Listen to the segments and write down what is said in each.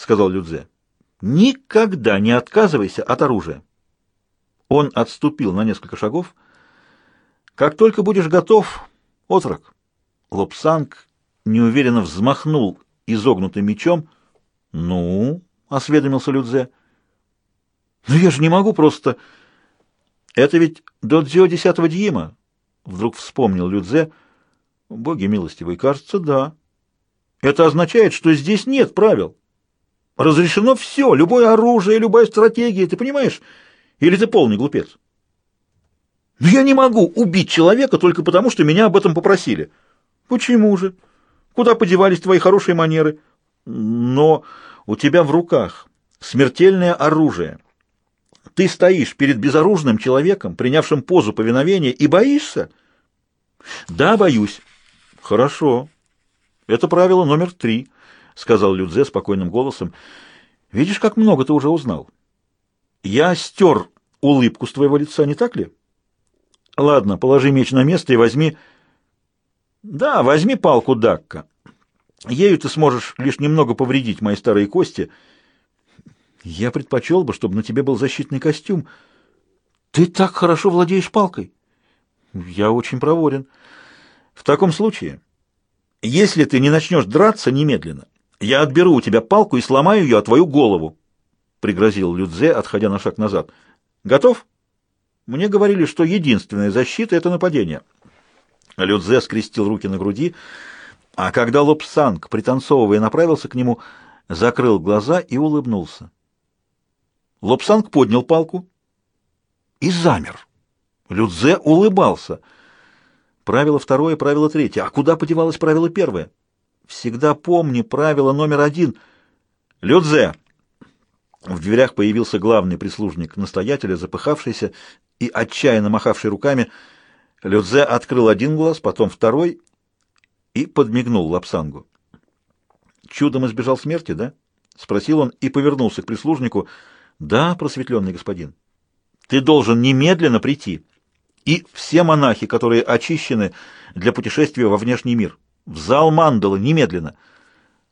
сказал Людзе. Никогда не отказывайся от оружия. Он отступил на несколько шагов. Как только будешь готов, отрок. Лобсанг неуверенно взмахнул изогнутым мечом. Ну, осведомился Людзе. Ну я же не могу просто... Это ведь Додзё десятого Дьима, вдруг вспомнил Людзе. Боги милостивые, кажется, да. Это означает, что здесь нет правил. Разрешено все, любое оружие, любая стратегия, ты понимаешь? Или ты полный глупец? Но я не могу убить человека только потому, что меня об этом попросили. Почему же? Куда подевались твои хорошие манеры? Но у тебя в руках смертельное оружие. Ты стоишь перед безоружным человеком, принявшим позу повиновения, и боишься? Да, боюсь. Хорошо. Это правило номер три —— сказал Людзе спокойным голосом. — Видишь, как много ты уже узнал. Я стер улыбку с твоего лица, не так ли? Ладно, положи меч на место и возьми... Да, возьми палку Дакка. Ею ты сможешь лишь немного повредить мои старые кости. Я предпочел бы, чтобы на тебе был защитный костюм. Ты так хорошо владеешь палкой. Я очень проворен. В таком случае, если ты не начнешь драться немедленно, я отберу у тебя палку и сломаю ее о твою голову, — пригрозил Людзе, отходя на шаг назад. — Готов? Мне говорили, что единственная защита — это нападение. Людзе скрестил руки на груди, а когда Лобсанг, пританцовывая, направился к нему, закрыл глаза и улыбнулся. Лобсанг поднял палку и замер. Людзе улыбался. Правило второе, правило третье. А куда подевалось правило первое? Всегда помни правило номер один. Людзе! В дверях появился главный прислужник настоятеля, запыхавшийся и отчаянно махавший руками. Людзе открыл один глаз, потом второй и подмигнул Лапсангу. «Чудом избежал смерти, да?» — спросил он и повернулся к прислужнику. «Да, просветленный господин. Ты должен немедленно прийти. И все монахи, которые очищены для путешествия во внешний мир». В зал мандала, немедленно!»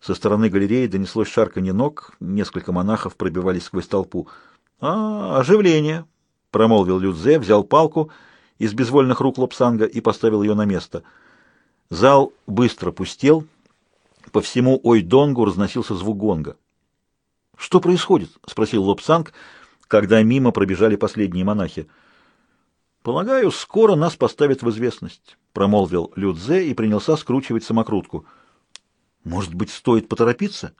Со стороны галереи донеслось шарканье ног, несколько монахов пробивались сквозь толпу. «А, оживление!» — промолвил Людзе, взял палку из безвольных рук Лапсанга и поставил ее на место. Зал быстро пустел, по всему Ойдонгу разносился звук гонга. «Что происходит?» — спросил Лапсанг, когда мимо пробежали последние монахи. «Полагаю, скоро нас поставят в известность», — промолвил Людзе и принялся скручивать самокрутку. «Может быть, стоит поторопиться?»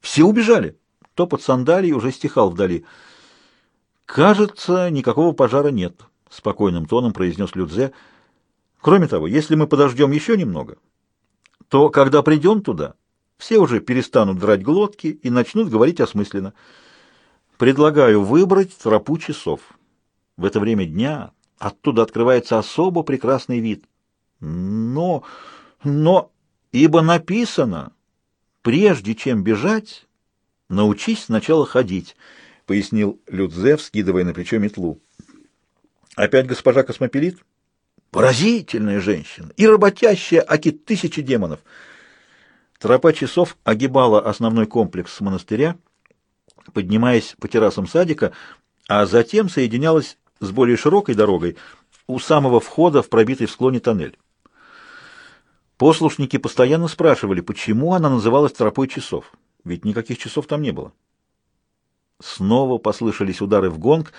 «Все убежали!» Топот сандалий уже стихал вдали. «Кажется, никакого пожара нет», — спокойным тоном произнес Людзе. «Кроме того, если мы подождем еще немного, то, когда придем туда, все уже перестанут драть глотки и начнут говорить осмысленно. Предлагаю выбрать тропу часов. В это время дня Оттуда открывается особо прекрасный вид. Но, но, ибо написано, прежде чем бежать, научись сначала ходить, пояснил Людзев, скидывая на плечо метлу. Опять госпожа Космопелит? Поразительная женщина и работящая аки тысячи демонов. Тропа часов огибала основной комплекс монастыря, поднимаясь по террасам садика, а затем соединялась с более широкой дорогой у самого входа в пробитый в склоне тоннель. Послушники постоянно спрашивали, почему она называлась тропой часов, ведь никаких часов там не было. Снова послышались удары в гонг,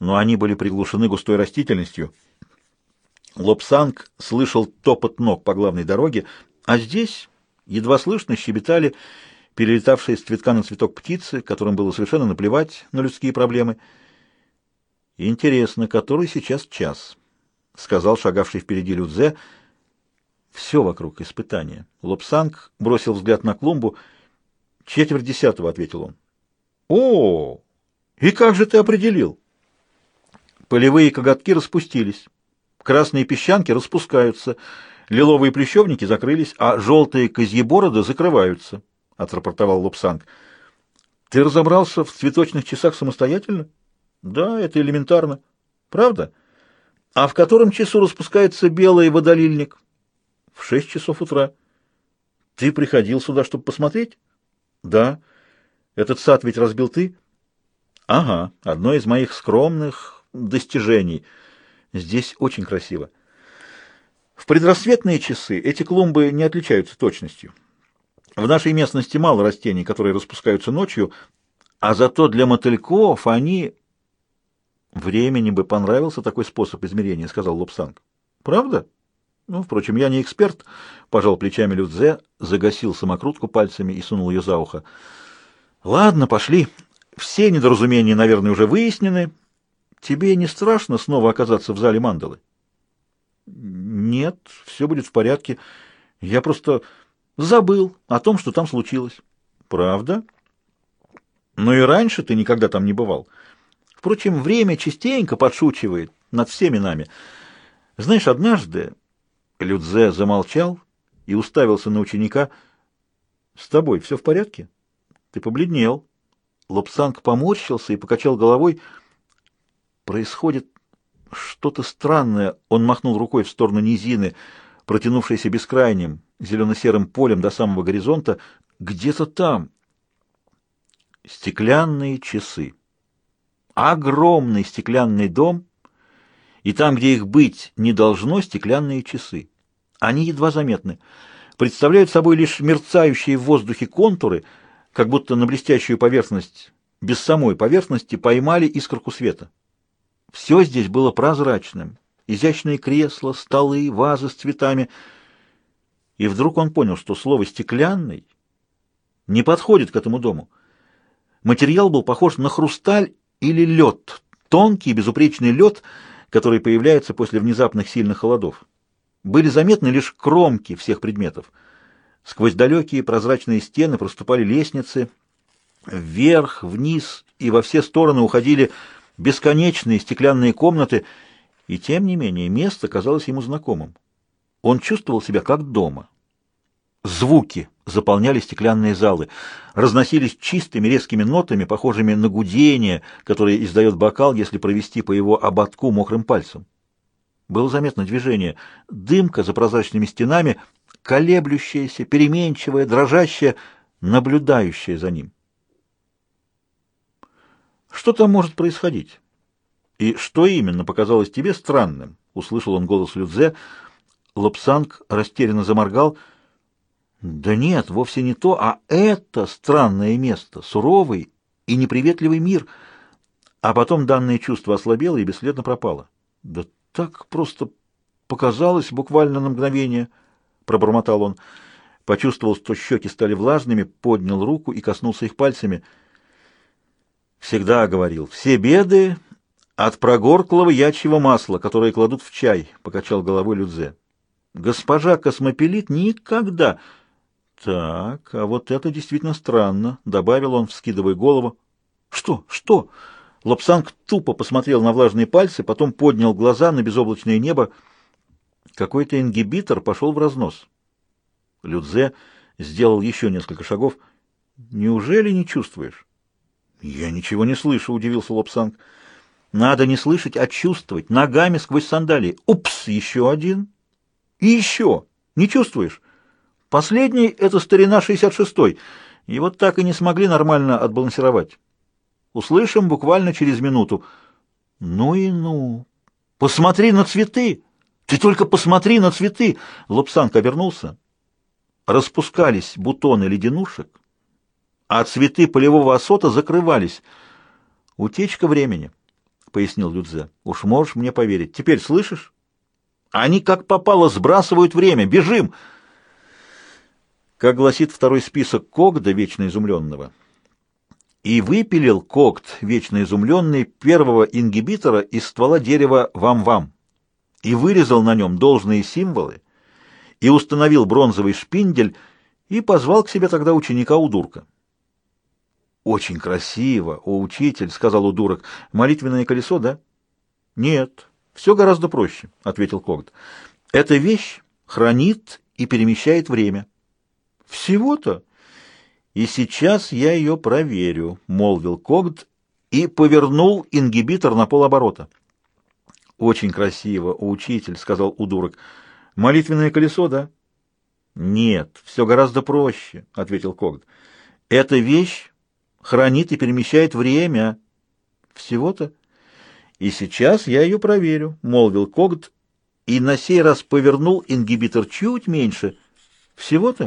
но они были приглушены густой растительностью. Лобсанг слышал топот ног по главной дороге, а здесь едва слышно щебетали перелетавшие с цветка на цветок птицы, которым было совершенно наплевать на людские проблемы — «Интересно, который сейчас час?» — сказал шагавший впереди Людзе. «Все вокруг испытания». Лобсанг бросил взгляд на клумбу. «Четверть десятого», — ответил он. «О, и как же ты определил?» Полевые коготки распустились, красные песчанки распускаются, лиловые плещевники закрылись, а желтые козьебороды закрываются, — отрапортовал Лобсанг. — Ты разобрался в цветочных часах самостоятельно? — да, это элементарно. Правда? А в котором часу распускается белый водолильник? В шесть часов утра. Ты приходил сюда, чтобы посмотреть? Да. Этот сад ведь разбил ты? Ага, одно из моих скромных достижений. Здесь очень красиво. В предрассветные часы эти клумбы не отличаются точностью. В нашей местности мало растений, которые распускаются ночью, а зато для мотыльков они... Времени бы понравился такой способ измерения, сказал Лобсанг. Правда? Ну, впрочем, я не эксперт, пожал плечами Людзе, загасил самокрутку пальцами и сунул ее за ухо. Ладно, пошли. Все недоразумения, наверное, уже выяснены. Тебе не страшно снова оказаться в зале мандалы? Нет, все будет в порядке. Я просто забыл о том, что там случилось. Правда? Но и раньше ты никогда там не бывал. Впрочем, время частенько подшучивает над всеми нами. Знаешь, однажды Людзе замолчал и уставился на ученика. «С тобой все в порядке? Ты побледнел». Лобсанг поморщился и покачал головой. «Происходит что-то странное. Он махнул рукой в сторону низины, протянувшейся бескрайним зелено-серым полем до самого горизонта. Где-то там. Стеклянные часы. Огромный стеклянный дом, и там, где их быть не должно, стеклянные часы. Они едва заметны. Представляют собой лишь мерцающие в воздухе контуры, как будто на блестящую поверхность, без самой поверхности, поймали искорку света. Все здесь было прозрачным. Изящные кресла, столы, вазы с цветами. И вдруг он понял, что слово «стеклянный» не подходит к этому дому. Материал был похож на хрусталь или лед, тонкий безупречный лед, который появляется после внезапных сильных холодов. Были заметны лишь кромки всех предметов. Сквозь далекие прозрачные стены проступали лестницы, вверх, вниз и во все стороны уходили бесконечные стеклянные комнаты, и тем не менее место казалось ему знакомым. Он чувствовал себя как дома. Звуки заполняли стеклянные залы, разносились чистыми резкими нотами, похожими на гудение, которое издает бокал, если провести по его ободку мокрым пальцем. Было заметно движение, дымка за прозрачными стенами, колеблющаяся, переменчивая, дрожащая, наблюдающая за ним. Что там может происходить? И что именно показалось тебе странным? Услышал он голос Людзе. Лапсанг растерянно заморгал. Да нет, вовсе не то, а это странное место, суровый и неприветливый мир. А потом данное чувство ослабело и бесследно пропало. Да так просто показалось буквально на мгновение, пробормотал он. Почувствовал, что щеки стали влажными, поднял руку и коснулся их пальцами — Всегда говорил, все беды от прогорклого ячьего масла, которое кладут в чай, — покачал головой Людзе. Госпожа Космопелит никогда... Так, а вот это действительно странно, — добавил он, вскидывая голову. Что? Что? Лапсанг тупо посмотрел на влажные пальцы, потом поднял глаза на безоблачное небо. Какой-то ингибитор пошел в разнос. Людзе сделал еще несколько шагов. Неужели не чувствуешь? «Я ничего не слышу», — удивился Лобсанг. «Надо не слышать, а чувствовать. Ногами сквозь сандалии. Упс, еще один. И еще. Не чувствуешь? Последний — это старина 66-й. И вот так и не смогли нормально отбалансировать. Услышим буквально через минуту. Ну и ну. Посмотри на цветы. Ты только посмотри на цветы. Лобсанг обернулся. Распускались бутоны леденушек, а цветы полевого осота закрывались. «Утечка времени», — пояснил Людзе. «Уж можешь мне поверить. Теперь слышишь? Они как попало сбрасывают время. Бежим!» Как гласит второй список Когда, вечно изумленного, и выпилил Когд, вечно изумленный, первого ингибитора из ствола дерева Вам-Вам, и вырезал на нем должные символы, и установил бронзовый шпиндель, и позвал к себе тогда ученика Удурка. «Очень красиво, о, учитель», — сказал удурок. «Молитвенное колесо, да?» «Нет, все гораздо проще», — ответил Когд. «Эта вещь хранит и перемещает время». «Всего-то?» «И сейчас я ее проверю», — молвил Когд и повернул ингибитор на полоборота. «Очень красиво, учитель», — сказал удурок. «Молитвенное колесо, да?» «Нет, все гораздо проще», — ответил Когд. «Эта вещь хранит и перемещает время. Всего-то. И сейчас я ее проверю, молвил Когт, и на сей раз повернул ингибитор чуть меньше. Всего-то?